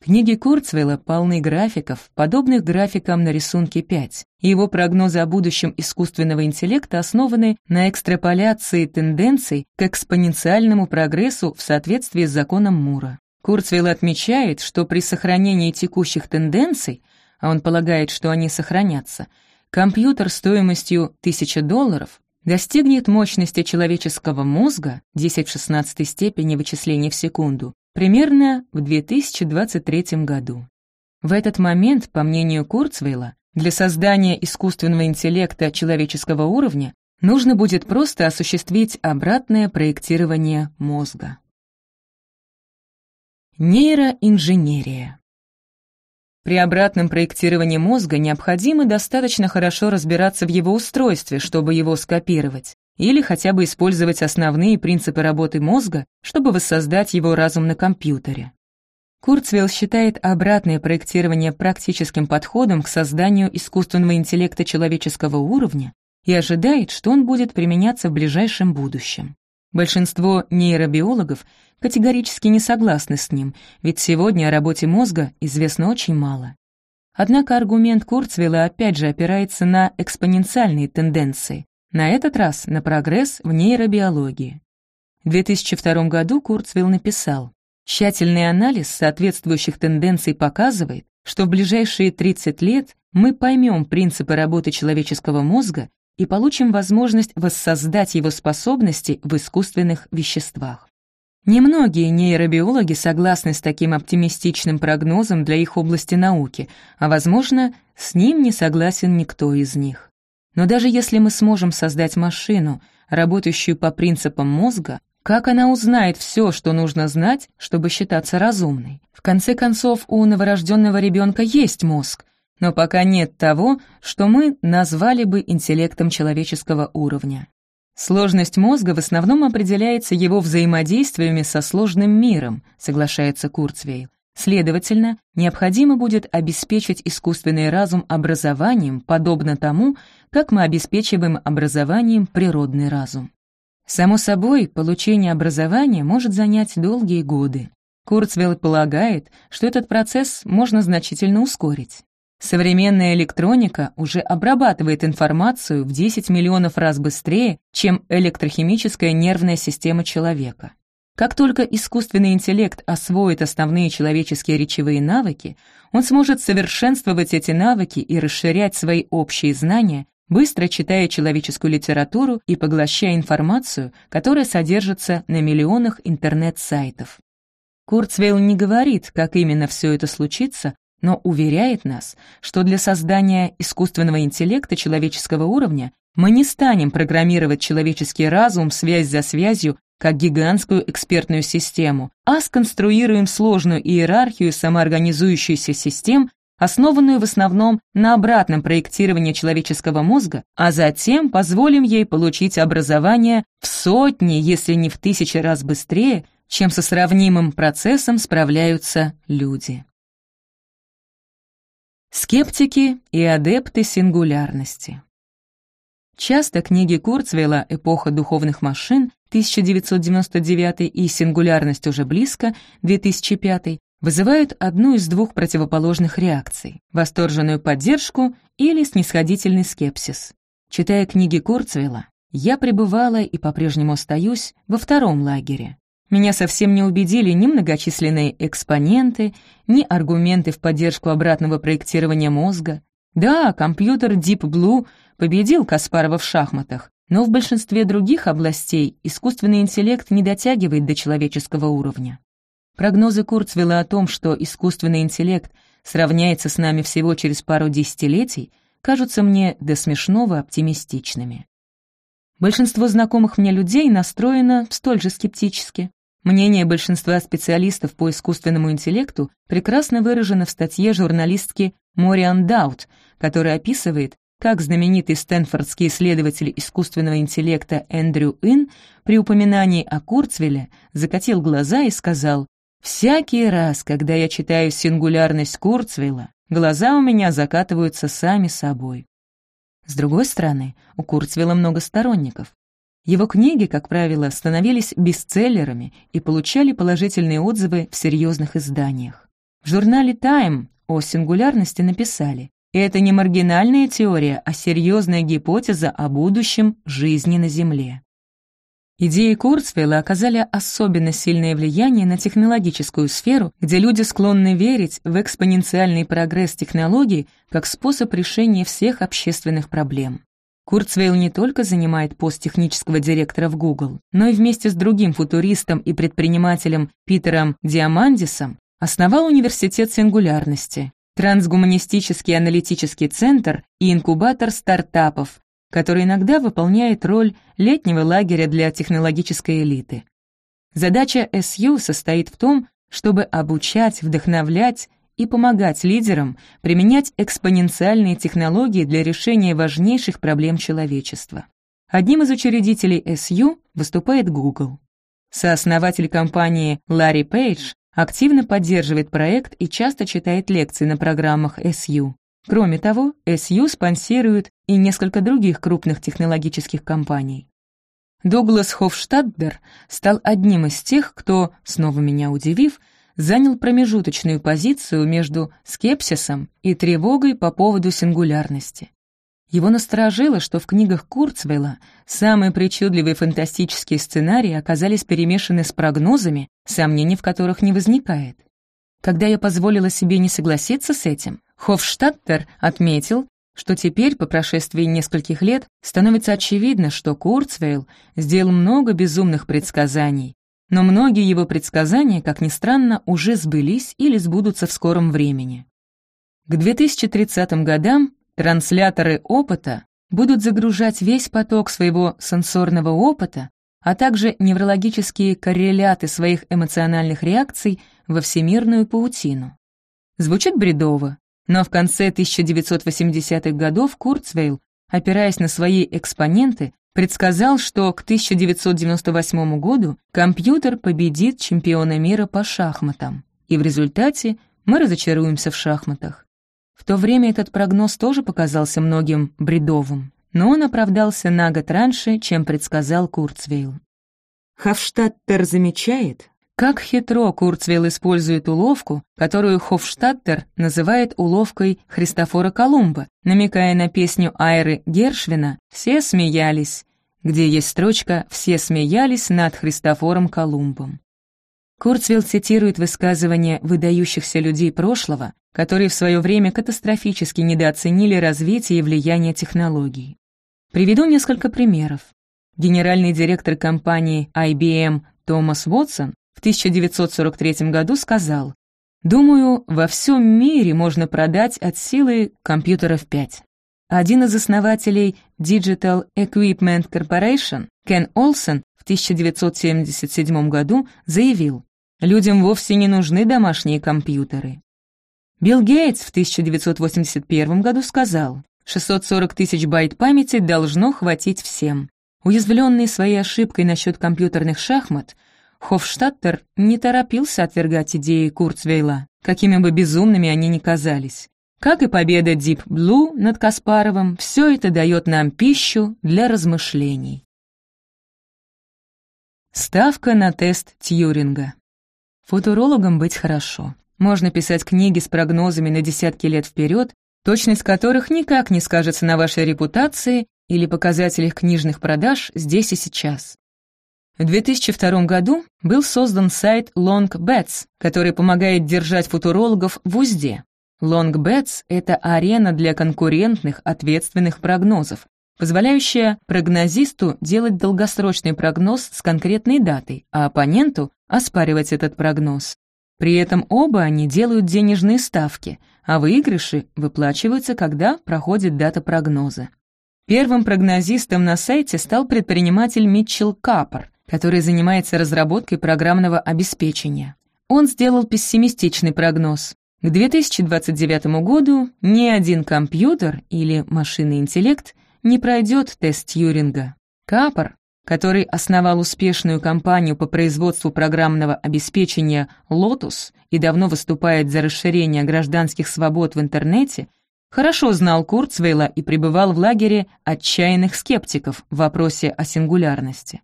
Книги Курцвейла полны графиков, подобных графикам на рисунке 5. Его прогнозы о будущем искусственного интеллекта основаны на экстраполяции тенденций к экспоненциальному прогрессу в соответствии с законом Мура. Курцвейл отмечает, что при сохранении текущих тенденций, а он полагает, что они сохранятся, компьютер стоимостью 1000 долларов достигнет мощности человеческого мозга 10 в 16 степени вычислений в секунду примерно в 2023 году. В этот момент, по мнению Курцвейла, для создания искусственного интеллекта человеческого уровня нужно будет просто осуществить обратное проектирование мозга. Нейроинженерия При обратном проектировании мозга необходимо достаточно хорошо разбираться в его устройстве, чтобы его скопировать, или хотя бы использовать основные принципы работы мозга, чтобы воссоздать его разум на компьютере. Курцвелл считает обратное проектирование практическим подходом к созданию искусственного интеллекта человеческого уровня и ожидает, что он будет применяться в ближайшем будущем. Большинство нейробиологов категорически не согласны с ним, ведь сегодня о работе мозга известно очень мало. Однако аргумент Курцвелла опять же опирается на экспоненциальные тенденции, на этот раз на прогресс в нейробиологии. В 2002 году Курцвелл написал Тщательный анализ соответствующих тенденций показывает, что в ближайшие 30 лет мы поймем принципы работы человеческого мозга и получим возможность воссоздать его способности в искусственных веществах. Немногие нейробиологи согласны с таким оптимистичным прогнозом для их области науки, а, возможно, с ним не согласен никто из них. Но даже если мы сможем создать машину, работающую по принципам мозга, как она узнает все, что нужно знать, чтобы считаться разумной? В конце концов, у новорожденного ребенка есть мозг, но пока нет того, что мы назвали бы интеллектом человеческого уровня. Сложность мозга в основном определяется его взаимодействиями со сложным миром, соглашается Курцвейл. Следовательно, необходимо будет обеспечить искусственный разум образованием, подобно тому, как мы обеспечиваем образованием природный разум. Само собой, получение образования может занять долгие годы. Курцвелл полагает, что этот процесс можно значительно ускорить. Современная электроника уже обрабатывает информацию в 10 миллионов раз быстрее, чем электрохимическая нервная система человека. Как только искусственный интеллект освоит основные человеческие речевые навыки, он сможет совершенствовать эти навыки и расширять свои общие знания быстро читая человеческую литературу и поглощая информацию, которая содержится на миллионах интернет-сайтов. Курцвейл не говорит, как именно все это случится, но уверяет нас, что для создания искусственного интеллекта человеческого уровня мы не станем программировать человеческий разум связь за связью как гигантскую экспертную систему, а сконструируем сложную иерархию самоорганизующихся систем, основанную в основном на обратном проектировании человеческого мозга, а затем позволим ей получить образование в сотни, если не в тысячи раз быстрее, чем со сравнимым процессом справляются люди. Скептики и адепты сингулярности Часто книги Курцвейла «Эпоха духовных машин» 1999 и «Сингулярность уже близко» 2005 вызывают одну из двух противоположных реакций — восторженную поддержку или снисходительный скепсис. Читая книги Курцвейла, я пребывала и по-прежнему остаюсь во втором лагере. Меня совсем не убедили ни многочисленные экспоненты, ни аргументы в поддержку обратного проектирования мозга. Да, компьютер Deep Blue победил Каспарова в шахматах, но в большинстве других областей искусственный интеллект не дотягивает до человеческого уровня. Прогнозы Курцвелла о том, что искусственный интеллект сравняется с нами всего через пару десятилетий, кажутся мне до смешного оптимистичными. Большинство знакомых мне людей настроено столь же скептически. Мнение большинства специалистов по искусственному интеллекту прекрасно выражено в статье журналистки Мориан Даут, которая описывает, как знаменитый стэнфордский исследователь искусственного интеллекта Эндрю Ин при упоминании о Курцвелле закатил глаза и сказал Всякий раз, когда я читаю сингулярность Курцвейла, глаза у меня закатываются сами собой. С другой стороны, у Курцвейла много сторонников. Его книги, как правило, становились бестселлерами и получали положительные отзывы в серьезных изданиях. В журнале Time о сингулярности написали «Это не маргинальная теория, а серьезная гипотеза о будущем жизни на Земле». Идеи Курцвейла оказали особенно сильное влияние на технологическую сферу, где люди склонны верить в экспоненциальный прогресс технологий как способ решения всех общественных проблем. Курцвейл не только занимает пост технического директора в Google, но и вместе с другим футуристом и предпринимателем Питером Диамандисом основал университет сингулярности, трансгуманистический аналитический центр и инкубатор стартапов, который иногда выполняет роль летнего лагеря для технологической элиты. Задача SU состоит в том, чтобы обучать, вдохновлять и помогать лидерам применять экспоненциальные технологии для решения важнейших проблем человечества. Одним из учредителей SU выступает Google. Сооснователь компании Ларри Пейдж активно поддерживает проект и часто читает лекции на программах SU. Кроме того, SU спонсирует и несколько других крупных технологических компаний. Дуглас Хофштадтер стал одним из тех, кто, снова меня удивив, занял промежуточную позицию между скепсисом и тревогой по поводу сингулярности. Его насторожило, что в книгах Курцвейла самые причудливые фантастические сценарии оказались перемешаны с прогнозами, сомнений в которых не возникает. Когда я позволила себе не согласиться с этим, Хофштадтер отметил, что теперь, по прошествии нескольких лет, становится очевидно, что Курцвейл сделал много безумных предсказаний, но многие его предсказания, как ни странно, уже сбылись или сбудутся в скором времени. К 2030 годам трансляторы опыта будут загружать весь поток своего сенсорного опыта, а также неврологические корреляты своих эмоциональных реакций во всемирную паутину. Звучит бредово, но в конце 1980-х годов Курцвейл, опираясь на свои экспоненты, предсказал, что к 1998 году компьютер победит чемпиона мира по шахматам, и в результате мы разочаруемся в шахматах. В то время этот прогноз тоже показался многим бредовым, но он оправдался на год раньше, чем предсказал Курцвейл. Хофштадтер замечает, как хитро Курцвейл использует уловку, которую Хофштадтер называет уловкой Христофора Колумба, намекая на песню Айры Гершвина «Все смеялись», где есть строчка «Все смеялись над Христофором Колумбом». Курцвилл цитирует высказывания выдающихся людей прошлого, которые в свое время катастрофически недооценили развитие и влияние технологий. Приведу несколько примеров. Генеральный директор компании IBM Томас Уотсон в 1943 году сказал, «Думаю, во всем мире можно продать от силы компьютеров 5». Один из основателей Digital Equipment Corporation, Кен Олсен, в 1977 году заявил, людям вовсе не нужны домашние компьютеры. Билл Гейтс в 1981 году сказал, 640 тысяч байт памяти должно хватить всем. Уязвленный своей ошибкой насчет компьютерных шахмат, Хофштадтер не торопился отвергать идеи Курцвейла, какими бы безумными они ни казались. Как и победа Deep Blue над Каспаровым, все это дает нам пищу для размышлений. Ставка на тест Тьюринга. Футурологам быть хорошо. Можно писать книги с прогнозами на десятки лет вперед, точность которых никак не скажется на вашей репутации или показателях книжных продаж здесь и сейчас. В 2002 году был создан сайт Long Bets, который помогает держать футурологов в узде. Лонгбетс — это арена для конкурентных, ответственных прогнозов, позволяющая прогнозисту делать долгосрочный прогноз с конкретной датой, а оппоненту оспаривать этот прогноз. При этом оба они делают денежные ставки, а выигрыши выплачиваются, когда проходит дата прогноза. Первым прогнозистом на сайте стал предприниматель Митчелл Капор, который занимается разработкой программного обеспечения. Он сделал пессимистичный прогноз. К 2029 году ни один компьютер или машинный интеллект не пройдет тест Тьюринга. Капор, который основал успешную компанию по производству программного обеспечения Lotus и давно выступает за расширение гражданских свобод в интернете, хорошо знал Курцвейла и пребывал в лагере отчаянных скептиков в вопросе о сингулярности.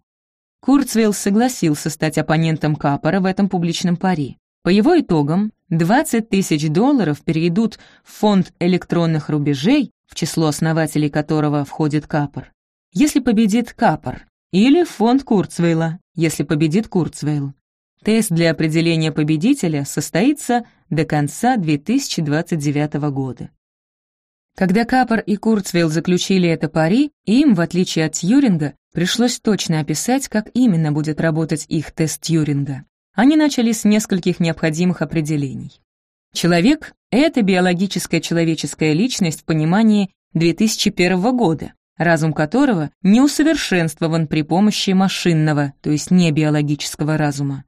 Курцвейл согласился стать оппонентом Капора в этом публичном пари. По его итогам 20 тысяч долларов перейдут в фонд электронных рубежей, в число основателей которого входит Капор, если победит Капор, или фонд Курцвейла, если победит Курцвейл. Тест для определения победителя состоится до конца 2029 года. Когда Капор и Курцвейл заключили это пари, им, в отличие от Тьюринга, пришлось точно описать, как именно будет работать их тест Тьюринга. Они начали с нескольких необходимых определений. Человек — это биологическая человеческая личность в понимании 2001 года, разум которого не усовершенствован при помощи машинного, то есть небиологического разума.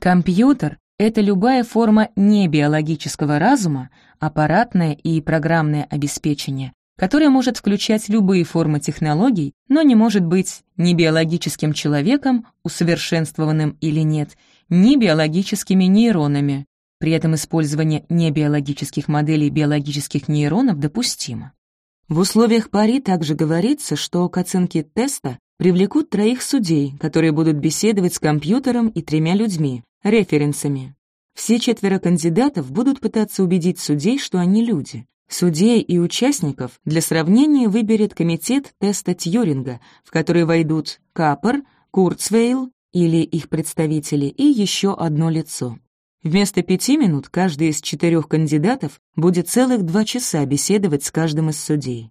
Компьютер — это любая форма небиологического разума, аппаратное и программное обеспечение, которое может включать любые формы технологий, но не может быть ни биологическим человеком, усовершенствованным или нет, ни биологическими нейронами. При этом использование небиологических моделей биологических нейронов допустимо. В условиях пари также говорится, что к оценке теста привлекут троих судей, которые будут беседовать с компьютером и тремя людьми, референсами. Все четверо кандидатов будут пытаться убедить судей, что они люди. Судей и участников для сравнения выберет комитет теста Тьюринга, в который войдут Капор, Курцвейл или их представители и еще одно лицо. Вместо пяти минут каждый из четырех кандидатов будет целых два часа беседовать с каждым из судей.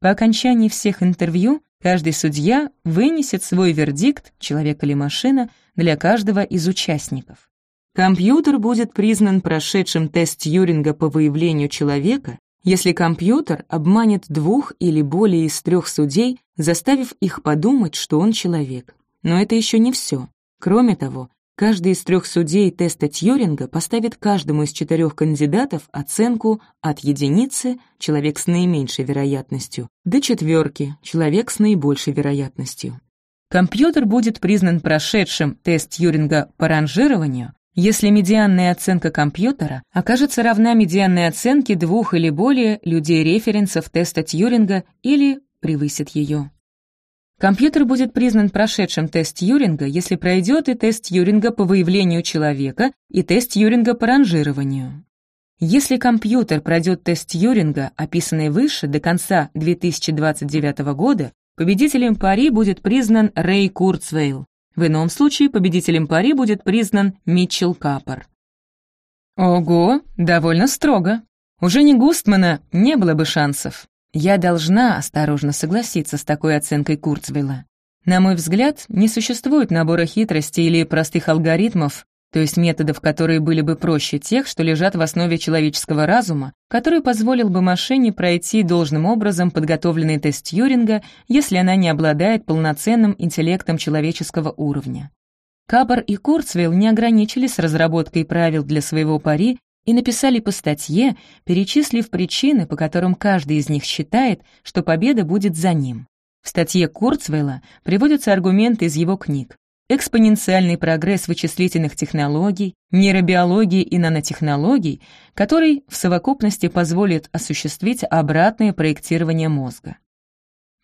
По окончании всех интервью каждый судья вынесет свой вердикт, человек или машина, для каждого из участников. Компьютер будет признан прошедшим тест Тьюринга по выявлению человека, если компьютер обманет двух или более из трех судей, заставив их подумать, что он человек. Но это еще не все. Кроме того, Каждый из трех судей теста Тьюринга поставит каждому из четырех кандидатов оценку от единицы «человек с наименьшей вероятностью» до четверки «человек с наибольшей вероятностью». Компьютер будет признан прошедшим тест Тьюринга по ранжированию, если медианная оценка компьютера окажется равна медианной оценке двух или более людей-референсов теста Тьюринга или превысит ее. Компьютер будет признан прошедшим тест Тьюринга, если пройдет и тест Тьюринга по выявлению человека, и тест Тьюринга по ранжированию. Если компьютер пройдет тест Тьюринга, описанный выше, до конца 2029 года, победителем пари будет признан Рэй Курцвейл. В ином случае победителем пари будет признан Митчелл Капор. Ого, довольно строго. Уже не Густмана не было бы шансов. Я должна осторожно согласиться с такой оценкой Курцвейла. На мой взгляд, не существует набора хитростей или простых алгоритмов, то есть методов, которые были бы проще тех, что лежат в основе человеческого разума, который позволил бы машине пройти должным образом подготовленный тест Тьюринга, если она не обладает полноценным интеллектом человеческого уровня. Капор и Курцвейл не ограничились разработкой правил для своего пари и написали по статье, перечислив причины, по которым каждый из них считает, что победа будет за ним. В статье Курцвейла приводятся аргументы из его книг. Экспоненциальный прогресс вычислительных технологий, нейробиологии и нанотехнологий, который в совокупности позволит осуществить обратное проектирование мозга.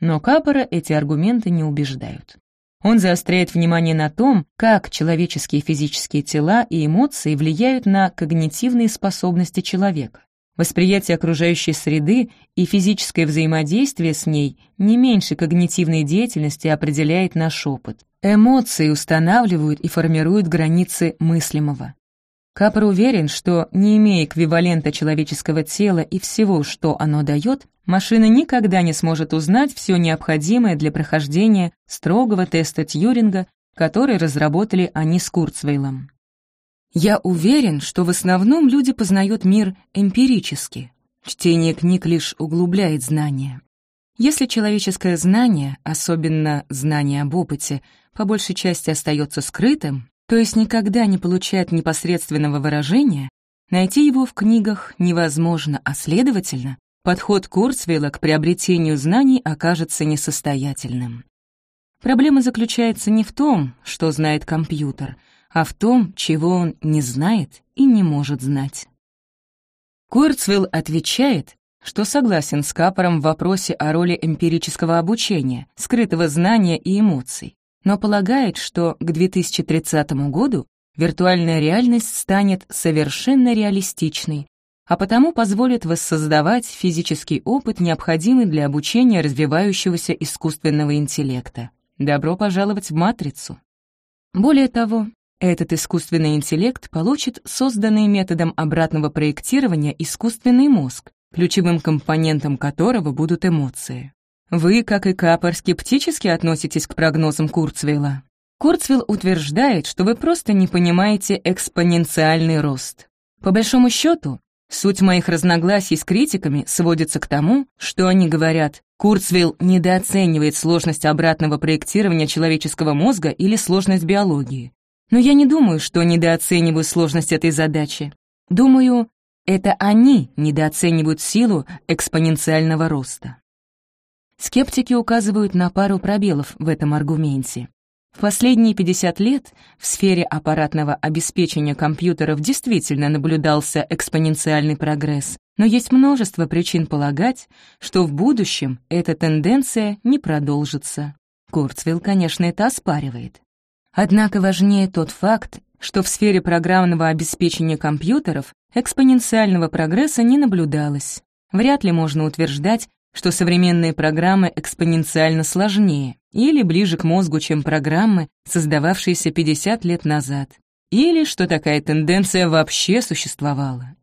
Но Капора эти аргументы не убеждают. Он заостряет внимание на том, как человеческие физические тела и эмоции влияют на когнитивные способности человека. Восприятие окружающей среды и физическое взаимодействие с ней не меньше когнитивной деятельности определяет наш опыт. Эмоции устанавливают и формируют границы мыслимого. Капр уверен, что, не имея эквивалента человеческого тела и всего, что оно дает, машина никогда не сможет узнать все необходимое для прохождения строгого теста Тьюринга, который разработали они с Курцвейлом. Я уверен, что в основном люди познают мир эмпирически. Чтение книг лишь углубляет знания. Если человеческое знание, особенно знание об опыте, по большей части остается скрытым, то есть никогда не получает непосредственного выражения, найти его в книгах невозможно, а следовательно, подход Курцвейла к приобретению знаний окажется несостоятельным. Проблема заключается не в том, что знает компьютер, а в том, чего он не знает и не может знать. Курцвилл отвечает, что согласен с Капором в вопросе о роли эмпирического обучения, скрытого знания и эмоций, но полагает, что к 2030 году виртуальная реальность станет совершенно реалистичной, а потому позволит воссоздавать физический опыт, необходимый для обучения развивающегося искусственного интеллекта. Добро пожаловать в «Матрицу». Более того, этот искусственный интеллект получит созданный методом обратного проектирования искусственный мозг, ключевым компонентом которого будут эмоции. Вы, как и Капор, скептически относитесь к прогнозам Курцвейла. Курцвилл утверждает, что вы просто не понимаете экспоненциальный рост. По большому счету, суть моих разногласий с критиками сводится к тому, что они говорят, Курцвилл недооценивает сложность обратного проектирования человеческого мозга или сложность биологии. Но я не думаю, что недооцениваю сложность этой задачи. Думаю, это они недооценивают силу экспоненциального роста. Скептики указывают на пару пробелов в этом аргументе. В последние 50 лет в сфере аппаратного обеспечения компьютеров действительно наблюдался экспоненциальный прогресс, но есть множество причин полагать, что в будущем эта тенденция не продолжится. Курцвилл, конечно, это оспаривает. Однако важнее тот факт, что в сфере программного обеспечения компьютеров экспоненциального прогресса не наблюдалось. Вряд ли можно утверждать, что современные программы экспоненциально сложнее или ближе к мозгу, чем программы, создававшиеся 50 лет назад, или что такая тенденция вообще существовала.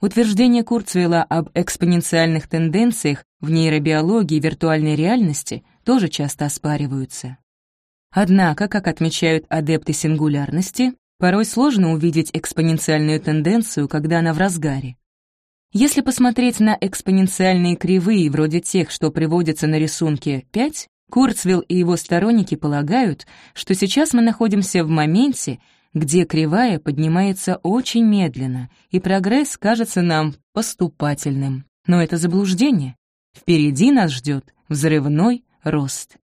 Утверждения Курцвейла об экспоненциальных тенденциях в нейробиологии и виртуальной реальности тоже часто оспариваются. Однако, как отмечают адепты сингулярности, порой сложно увидеть экспоненциальную тенденцию, когда она в разгаре. Если посмотреть на экспоненциальные кривые, вроде тех, что приводятся на рисунке 5, Курцвилл и его сторонники полагают, что сейчас мы находимся в моменте, где кривая поднимается очень медленно, и прогресс кажется нам поступательным. Но это заблуждение. Впереди нас ждет взрывной рост.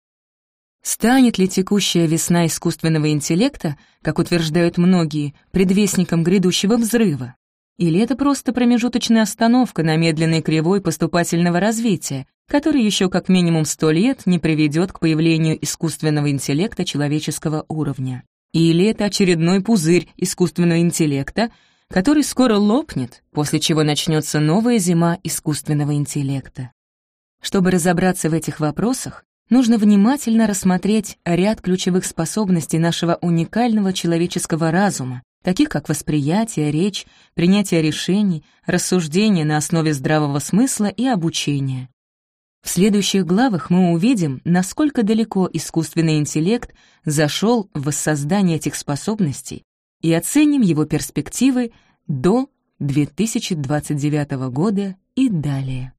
Станет ли текущая весна искусственного интеллекта, как утверждают многие, предвестником грядущего взрыва? Или это просто промежуточная остановка на медленной кривой поступательного развития, который еще как минимум сто лет не приведет к появлению искусственного интеллекта человеческого уровня? Или это очередной пузырь искусственного интеллекта, который скоро лопнет, после чего начнется новая зима искусственного интеллекта? Чтобы разобраться в этих вопросах, нужно внимательно рассмотреть ряд ключевых способностей нашего уникального человеческого разума, таких как восприятие, речь, принятие решений, рассуждение на основе здравого смысла и обучение. В следующих главах мы увидим, насколько далеко искусственный интеллект зашел в воссоздание этих способностей и оценим его перспективы до 2029 года и далее.